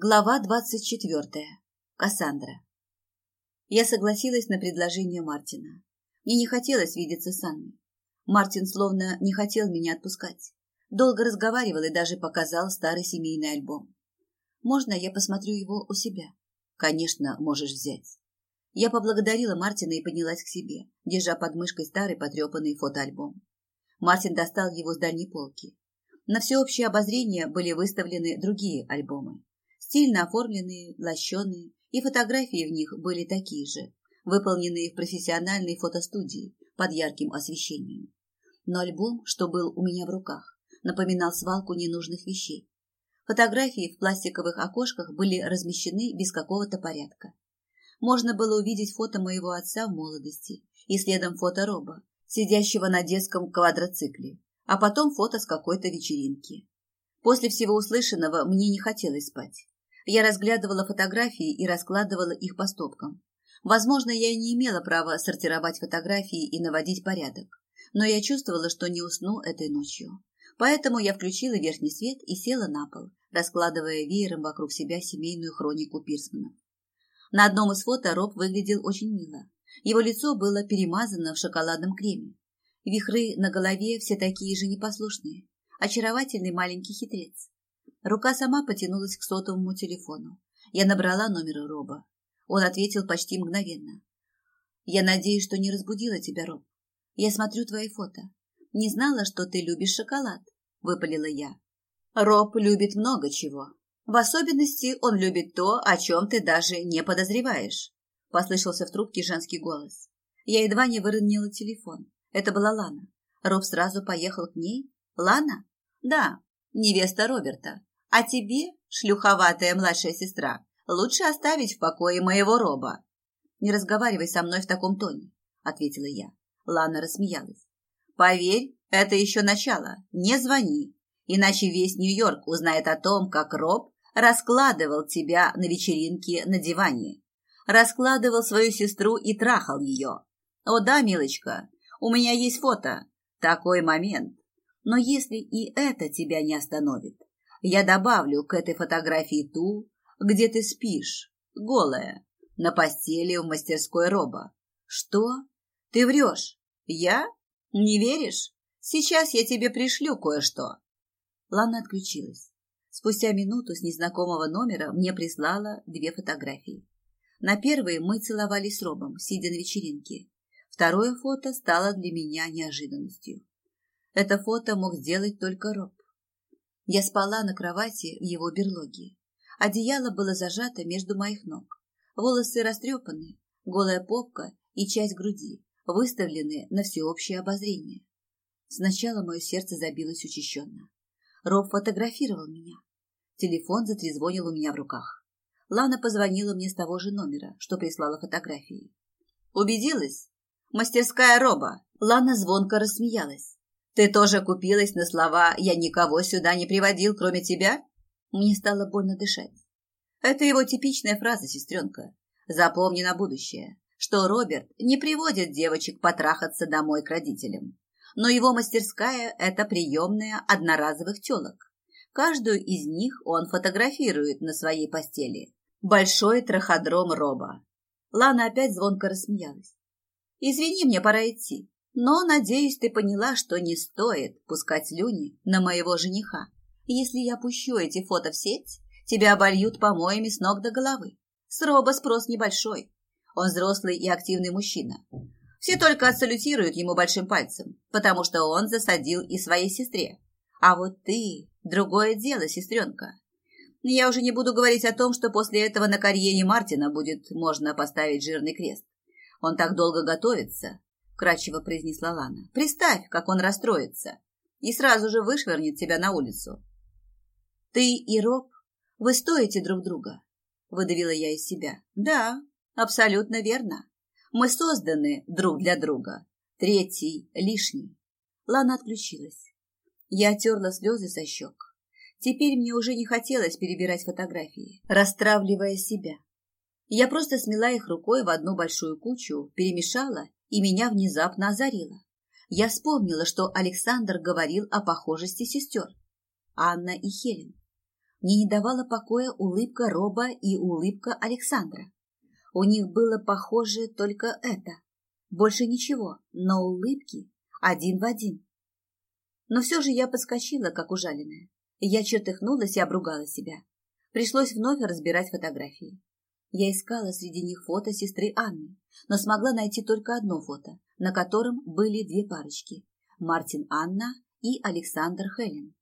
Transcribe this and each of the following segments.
Глава двадцать четвертая. Кассандра. Я согласилась на предложение Мартина. Мне не хотелось видеться с Анной. Мартин словно не хотел меня отпускать. Долго разговаривал и даже показал старый семейный альбом. «Можно я посмотрю его у себя?» «Конечно, можешь взять». Я поблагодарила Мартина и поднялась к себе, держа под мышкой старый потрепанный фотоальбом. Мартин достал его с дальней полки. На всеобщее обозрение были выставлены другие альбомы стильно оформленные, лощеные, и фотографии в них были такие же, выполненные в профессиональной фотостудии под ярким освещением. Но альбом, что был у меня в руках, напоминал свалку ненужных вещей. Фотографии в пластиковых окошках были размещены без какого-то порядка. Можно было увидеть фото моего отца в молодости и следом фото Роба, сидящего на детском квадроцикле, а потом фото с какой-то вечеринки. После всего услышанного мне не хотелось спать. Я разглядывала фотографии и раскладывала их по стопкам. Возможно, я и не имела права сортировать фотографии и наводить порядок, но я чувствовала, что не усну этой ночью. Поэтому я включила верхний свет и села на пол, раскладывая веером вокруг себя семейную хронику Пирсмана. На одном из фото Роб выглядел очень мило. Его лицо было перемазано в шоколадном креме. Вихры на голове все такие же непослушные. Очаровательный маленький хитрец. Рука сама потянулась к сотовому телефону. Я набрала номер Роба. Он ответил почти мгновенно. «Я надеюсь, что не разбудила тебя, Роб. Я смотрю твои фото. Не знала, что ты любишь шоколад», — выпалила я. «Роб любит много чего. В особенности он любит то, о чем ты даже не подозреваешь», — послышался в трубке женский голос. Я едва не выронила телефон. Это была Лана. Роб сразу поехал к ней. «Лана?» «Да, невеста Роберта. А тебе, шлюховатая младшая сестра, лучше оставить в покое моего роба. Не разговаривай со мной в таком тоне, ответила я. Лана рассмеялась. Поверь, это еще начало. Не звони, иначе весь Нью-Йорк узнает о том, как Роб раскладывал тебя на вечеринке на диване. Раскладывал свою сестру и трахал ее. О да, милочка, у меня есть фото. Такой момент. Но если и это тебя не остановит, я добавлю к этой фотографии ту, где ты спишь, голая, на постели в мастерской Роба. Что? Ты врешь? Я? Не веришь? Сейчас я тебе пришлю кое-что. Лана отключилась. Спустя минуту с незнакомого номера мне прислала две фотографии. На первой мы целовались с Робом, сидя на вечеринке. Второе фото стало для меня неожиданностью. Это фото мог сделать только Роб. Я спала на кровати в его берлоге. Одеяло было зажато между моих ног. Волосы растрепаны, голая попка и часть груди выставлены на всеобщее обозрение. Сначала мое сердце забилось учащенно. Роб фотографировал меня. Телефон затрезвонил у меня в руках. Лана позвонила мне с того же номера, что прислала фотографии. «Убедилась? Мастерская Роба!» Лана звонко рассмеялась. Ты тоже купилась на слова «я никого сюда не приводил, кроме тебя»?» Мне стало больно дышать. Это его типичная фраза, сестренка. Запомни на будущее, что Роберт не приводит девочек потрахаться домой к родителям. Но его мастерская – это приемная одноразовых телок. Каждую из них он фотографирует на своей постели. Большой траходром Роба. Лана опять звонко рассмеялась. «Извини, мне пора идти. Но, надеюсь, ты поняла, что не стоит пускать слюни на моего жениха. Если я пущу эти фото в сеть, тебя обольют помоями с ног до головы. С Роба спрос небольшой. Он взрослый и активный мужчина. Все только отсалютируют ему большим пальцем, потому что он засадил и своей сестре. А вот ты – другое дело, сестренка. Я уже не буду говорить о том, что после этого на карьере Мартина будет можно поставить жирный крест. Он так долго готовится, кратчево произнесла Лана. Представь, как он расстроится и сразу же вышвырнет тебя на улицу. Ты и Роб, вы стоите друг друга, выдавила я из себя. Да, абсолютно верно. Мы созданы друг для друга. Третий лишний. Лана отключилась. Я оттерла слезы со щек. Теперь мне уже не хотелось перебирать фотографии, расстравливая себя. Я просто смела их рукой в одну большую кучу, перемешала и меня внезапно озарило. Я вспомнила, что Александр говорил о похожести сестер. Анна и Хелен. Мне не давала покоя улыбка Роба и улыбка Александра. У них было похоже только это. Больше ничего, но улыбки один в один. Но все же я подскочила, как ужаленная. Я чертыхнулась и обругала себя. Пришлось вновь разбирать фотографии. Я искала среди них фото сестры Анны, но смогла найти только одно фото, на котором были две парочки – Мартин Анна и Александр Хелен.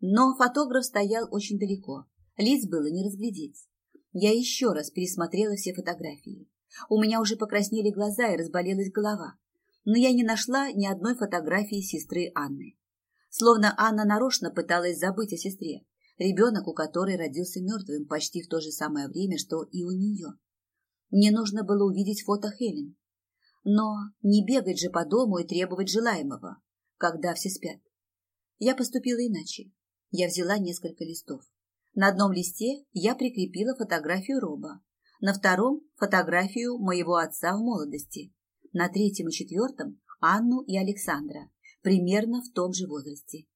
Но фотограф стоял очень далеко, лиц было не разглядеть. Я еще раз пересмотрела все фотографии. У меня уже покраснели глаза и разболелась голова, но я не нашла ни одной фотографии сестры Анны. Словно Анна нарочно пыталась забыть о сестре, ребенок у которой родился мертвым почти в то же самое время, что и у нее. Мне нужно было увидеть фото Хелен. Но не бегать же по дому и требовать желаемого, когда все спят. Я поступила иначе. Я взяла несколько листов. На одном листе я прикрепила фотографию Роба, на втором – фотографию моего отца в молодости, на третьем и четвертом – Анну и Александра, примерно в том же возрасте.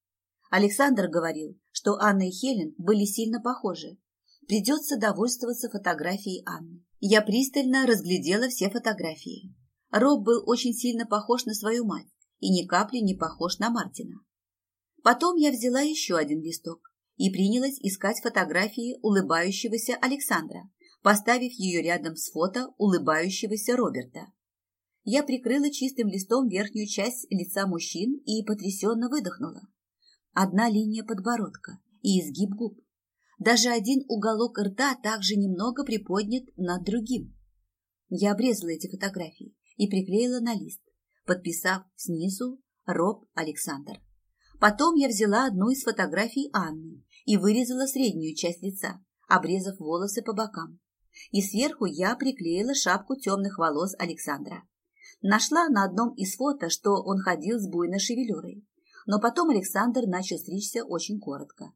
Александр говорил, что Анна и Хелен были сильно похожи. Придется довольствоваться фотографией Анны. Я пристально разглядела все фотографии. Роб был очень сильно похож на свою мать и ни капли не похож на Мартина. Потом я взяла еще один листок и принялась искать фотографии улыбающегося Александра, поставив ее рядом с фото улыбающегося Роберта. Я прикрыла чистым листом верхнюю часть лица мужчин и потрясенно выдохнула. Одна линия подбородка и изгиб губ. Даже один уголок рта также немного приподнят над другим. Я обрезала эти фотографии и приклеила на лист, подписав снизу Роб Александр. Потом я взяла одну из фотографий Анны и вырезала среднюю часть лица, обрезав волосы по бокам. И сверху я приклеила шапку темных волос Александра. Нашла на одном из фото, что он ходил с буйной шевелюрой. Но потом Александр начал стричься очень коротко.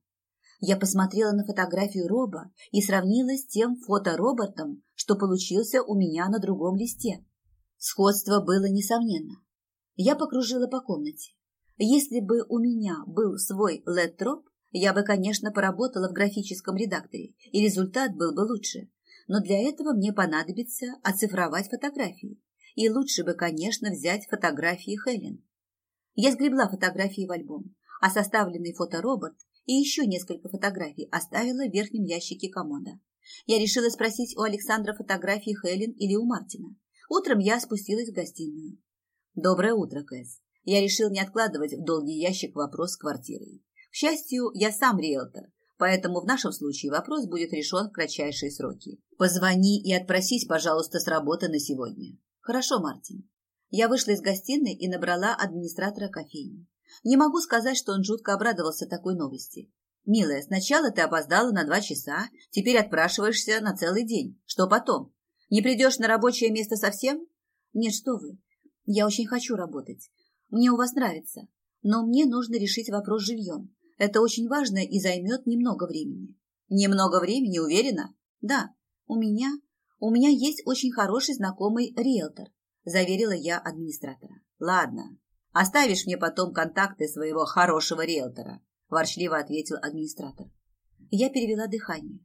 Я посмотрела на фотографию Роба и сравнила с тем фото Робертом, что получился у меня на другом листе. Сходство было несомненно. Я покружила по комнате. Если бы у меня был свой леттроп, я бы, конечно, поработала в графическом редакторе, и результат был бы лучше. Но для этого мне понадобится оцифровать фотографии и лучше бы, конечно, взять фотографии Хелен. Я сгребла фотографии в альбом, а составленный фоторобот и еще несколько фотографий оставила в верхнем ящике комода. Я решила спросить у Александра фотографии Хелен или у Мартина. Утром я спустилась в гостиную. «Доброе утро, Кэс. Я решил не откладывать в долгий ящик вопрос с квартирой. К счастью, я сам риэлтор, поэтому в нашем случае вопрос будет решен в кратчайшие сроки. Позвони и отпросись, пожалуйста, с работы на сегодня. Хорошо, Мартин. Я вышла из гостиной и набрала администратора кофейни. Не могу сказать, что он жутко обрадовался такой новости. «Милая, сначала ты опоздала на два часа, теперь отпрашиваешься на целый день. Что потом? Не придешь на рабочее место совсем?» «Нет, что вы. Я очень хочу работать. Мне у вас нравится. Но мне нужно решить вопрос с жильем. Это очень важно и займет немного времени». «Немного времени, уверена?» «Да. У меня «У меня есть очень хороший знакомый риэлтор», – заверила я администратора. «Ладно, оставишь мне потом контакты своего хорошего риэлтора», – ворчливо ответил администратор. Я перевела дыхание.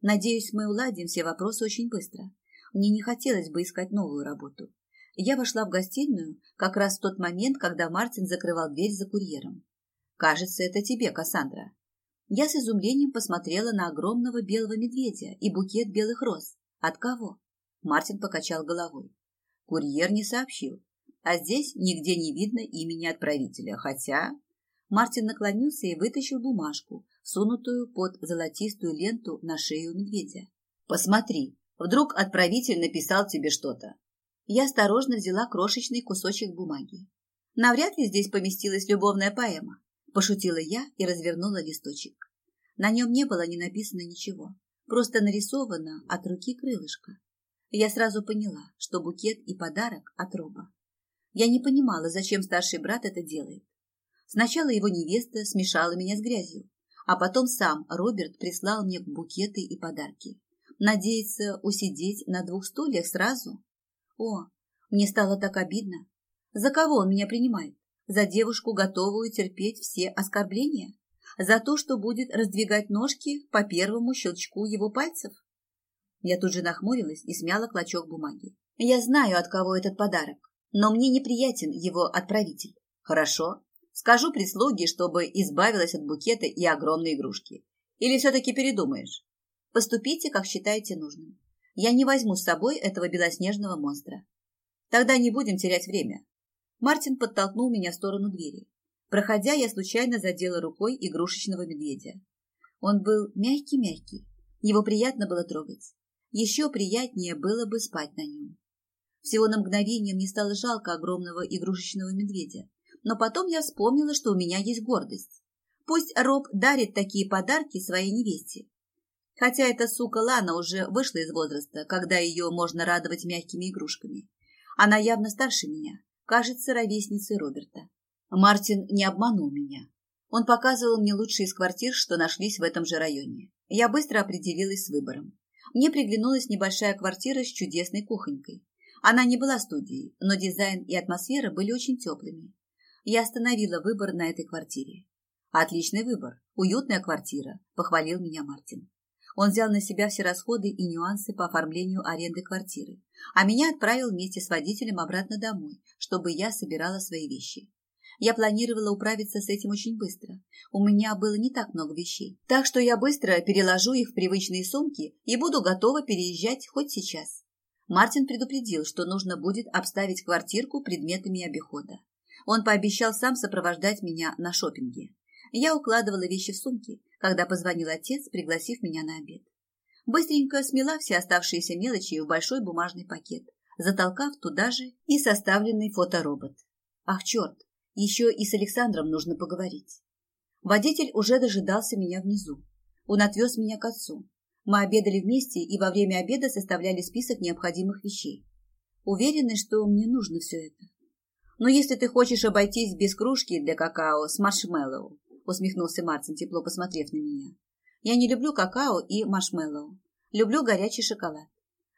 Надеюсь, мы уладим все вопросы очень быстро. Мне не хотелось бы искать новую работу. Я вошла в гостиную как раз в тот момент, когда Мартин закрывал дверь за курьером. «Кажется, это тебе, Кассандра». Я с изумлением посмотрела на огромного белого медведя и букет белых роз. От кого? Мартин покачал головой. Курьер не сообщил. А здесь нигде не видно имени отправителя, хотя... Мартин наклонился и вытащил бумажку, сунутую под золотистую ленту на шею медведя. «Посмотри, вдруг отправитель написал тебе что-то». Я осторожно взяла крошечный кусочек бумаги. Навряд ли здесь поместилась любовная поэма, пошутила я и развернула листочек. На нем не было ни написано ничего. Просто нарисовано от руки крылышко. Я сразу поняла, что букет и подарок от Роба. Я не понимала, зачем старший брат это делает. Сначала его невеста смешала меня с грязью, а потом сам Роберт прислал мне букеты и подарки. Надеется усидеть на двух стульях сразу? О, мне стало так обидно. За кого он меня принимает? За девушку, готовую терпеть все оскорбления? За то, что будет раздвигать ножки по первому щелчку его пальцев? Я тут же нахмурилась и смяла клочок бумаги. Я знаю, от кого этот подарок, но мне неприятен его отправитель. Хорошо. Скажу прислуге, чтобы избавилась от букета и огромной игрушки. Или все-таки передумаешь? Поступите, как считаете нужным. Я не возьму с собой этого белоснежного монстра. Тогда не будем терять время. Мартин подтолкнул меня в сторону двери. Проходя, я случайно задела рукой игрушечного медведя. Он был мягкий-мягкий. Его приятно было трогать. Еще приятнее было бы спать на нем. Всего на мгновение мне стало жалко огромного игрушечного медведя. Но потом я вспомнила, что у меня есть гордость. Пусть Роб дарит такие подарки своей невесте. Хотя эта сука Лана уже вышла из возраста, когда ее можно радовать мягкими игрушками. Она явно старше меня, кажется, ровесницей Роберта. Мартин не обманул меня. Он показывал мне лучшие из квартир, что нашлись в этом же районе. Я быстро определилась с выбором. Мне приглянулась небольшая квартира с чудесной кухонькой. Она не была студией, но дизайн и атмосфера были очень теплыми. Я остановила выбор на этой квартире. Отличный выбор, уютная квартира, похвалил меня Мартин. Он взял на себя все расходы и нюансы по оформлению аренды квартиры, а меня отправил вместе с водителем обратно домой, чтобы я собирала свои вещи. Я планировала управиться с этим очень быстро. У меня было не так много вещей. Так что я быстро переложу их в привычные сумки и буду готова переезжать хоть сейчас. Мартин предупредил, что нужно будет обставить квартирку предметами обихода. Он пообещал сам сопровождать меня на шопинге. Я укладывала вещи в сумки, когда позвонил отец, пригласив меня на обед. Быстренько смела все оставшиеся мелочи в большой бумажный пакет, затолкав туда же и составленный фоторобот. Ах, черт, еще и с Александром нужно поговорить. Водитель уже дожидался меня внизу. Он отвез меня к отцу. Мы обедали вместе и во время обеда составляли список необходимых вещей. Уверены, что мне нужно все это. Но если ты хочешь обойтись без кружки для какао с маршмеллоу, усмехнулся Мартин, тепло посмотрев на меня. Я не люблю какао и маршмеллоу. Люблю горячий шоколад.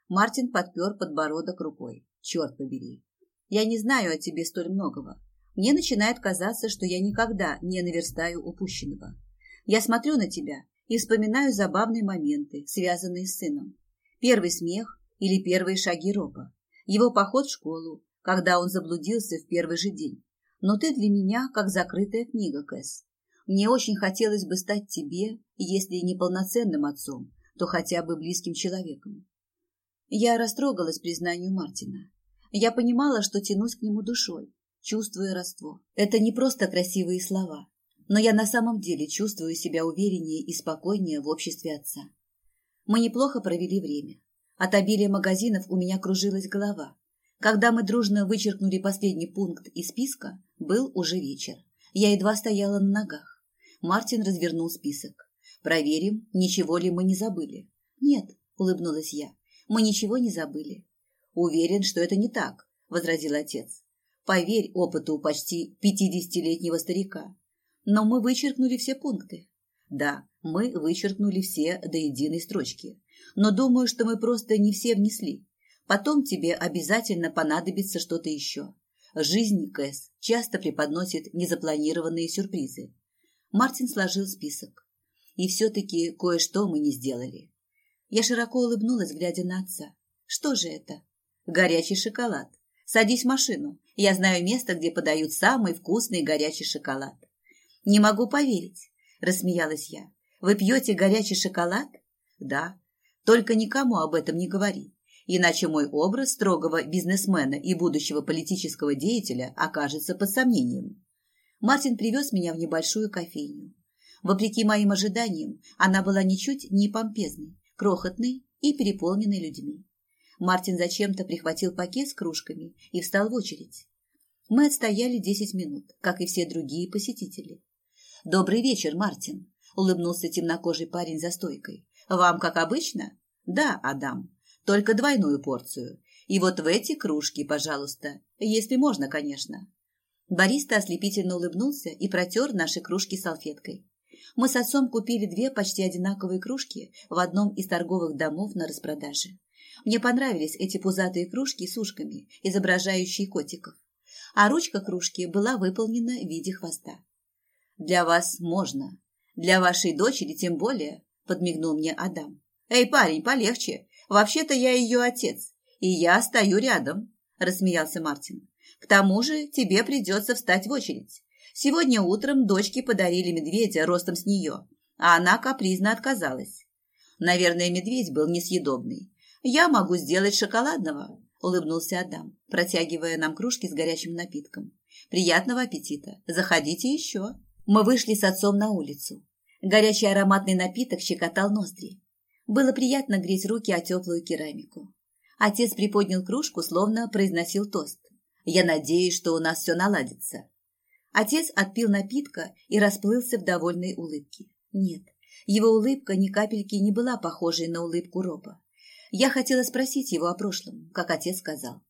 Мартин подпер подбородок рукой. Черт побери. Я не знаю о тебе столь многого. Мне начинает казаться, что я никогда не наверстаю упущенного. Я смотрю на тебя и вспоминаю забавные моменты, связанные с сыном. Первый смех или первые шаги Роба. Его поход в школу, когда он заблудился в первый же день. Но ты для меня как закрытая книга, Кэс. Мне очень хотелось бы стать тебе, если не полноценным отцом, то хотя бы близким человеком. Я растрогалась признанию Мартина. Я понимала, что тянусь к нему душой, чувствуя родство. Это не просто красивые слова, но я на самом деле чувствую себя увереннее и спокойнее в обществе отца. Мы неплохо провели время. От обилия магазинов у меня кружилась голова. Когда мы дружно вычеркнули последний пункт из списка, был уже вечер. Я едва стояла на ногах. Мартин развернул список. «Проверим, ничего ли мы не забыли». «Нет», — улыбнулась я, — «мы ничего не забыли». «Уверен, что это не так», — возразил отец. Поверь опыту почти пятидесятилетнего старика. Но мы вычеркнули все пункты. Да, мы вычеркнули все до единой строчки. Но думаю, что мы просто не все внесли. Потом тебе обязательно понадобится что-то еще. Жизнь, Кэс, часто преподносит незапланированные сюрпризы. Мартин сложил список. И все-таки кое-что мы не сделали. Я широко улыбнулась, глядя на отца. Что же это? Горячий шоколад. Садись в машину. Я знаю место, где подают самый вкусный горячий шоколад. Не могу поверить, рассмеялась я. Вы пьете горячий шоколад? Да. Только никому об этом не говори, иначе мой образ строгого бизнесмена и будущего политического деятеля окажется под сомнением. Мартин привез меня в небольшую кофейню. Вопреки моим ожиданиям, она была ничуть не помпезной, крохотной и переполненной людьми. Мартин зачем-то прихватил пакет с кружками и встал в очередь. Мы отстояли десять минут, как и все другие посетители. «Добрый вечер, Мартин», — улыбнулся темнокожий парень за стойкой. «Вам как обычно?» «Да, Адам, только двойную порцию. И вот в эти кружки, пожалуйста, если можно, конечно». Бариста ослепительно улыбнулся и протер наши кружки салфеткой. Мы с отцом купили две почти одинаковые кружки в одном из торговых домов на распродаже. Мне понравились эти пузатые кружки с ушками, изображающие котиков. А ручка кружки была выполнена в виде хвоста. «Для вас можно. Для вашей дочери тем более, подмигнул мне Адам. Эй, парень, полегче. Вообще-то я ее отец, и я стою рядом, рассмеялся Мартин. К тому же тебе придется встать в очередь. Сегодня утром дочке подарили медведя ростом с нее, а она капризно отказалась. Наверное, медведь был несъедобный. Я могу сделать шоколадного, улыбнулся Адам, протягивая нам кружки с горячим напитком. Приятного аппетита. Заходите еще. Мы вышли с отцом на улицу. Горячий ароматный напиток щекотал ноздри. Было приятно греть руки о теплую керамику. Отец приподнял кружку, словно произносил тост. «Я надеюсь, что у нас все наладится». Отец отпил напитка и расплылся в довольной улыбке. Нет, его улыбка ни капельки не была похожей на улыбку Роба. Я хотела спросить его о прошлом, как отец сказал.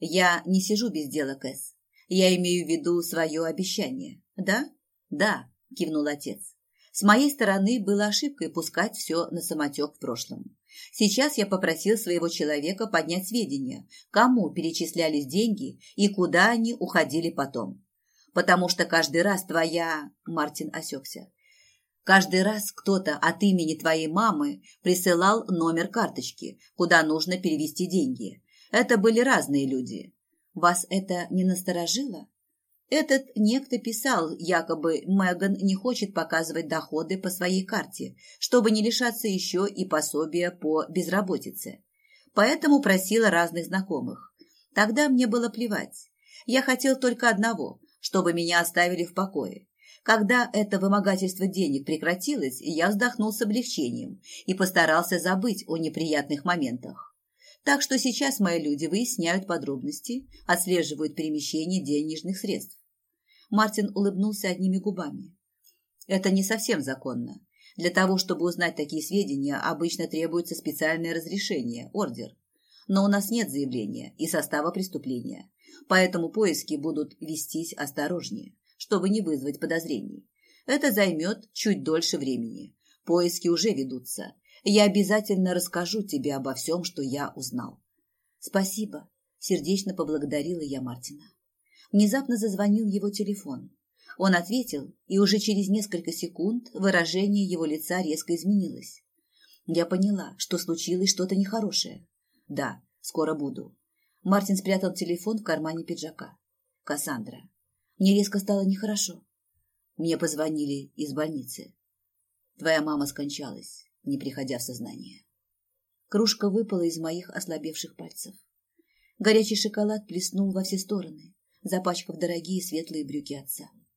«Я не сижу без дела, Кэс. Я имею в виду свое обещание. Да?» «Да», – кивнул отец. «С моей стороны было ошибкой пускать все на самотек в прошлом. Сейчас я попросил своего человека поднять сведения, кому перечислялись деньги и куда они уходили потом. Потому что каждый раз твоя...» – Мартин осекся. Каждый раз кто-то от имени твоей мамы присылал номер карточки, куда нужно перевести деньги. Это были разные люди. Вас это не насторожило? Этот некто писал, якобы Меган не хочет показывать доходы по своей карте, чтобы не лишаться еще и пособия по безработице. Поэтому просила разных знакомых. Тогда мне было плевать. Я хотел только одного, чтобы меня оставили в покое. Когда это вымогательство денег прекратилось, я вздохнул с облегчением и постарался забыть о неприятных моментах. Так что сейчас мои люди выясняют подробности, отслеживают перемещение денежных средств. Мартин улыбнулся одними губами. Это не совсем законно. Для того, чтобы узнать такие сведения, обычно требуется специальное разрешение, ордер. Но у нас нет заявления и состава преступления, поэтому поиски будут вестись осторожнее чтобы не вызвать подозрений. Это займет чуть дольше времени. Поиски уже ведутся. Я обязательно расскажу тебе обо всем, что я узнал. Спасибо, сердечно поблагодарила я Мартина. Внезапно зазвонил его телефон. Он ответил, и уже через несколько секунд выражение его лица резко изменилось. Я поняла, что случилось что-то нехорошее. Да, скоро буду. Мартин спрятал телефон в кармане пиджака. Кассандра. Мне резко стало нехорошо. Мне позвонили из больницы. Твоя мама скончалась, не приходя в сознание. Кружка выпала из моих ослабевших пальцев. Горячий шоколад плеснул во все стороны, запачкав дорогие светлые брюки отца.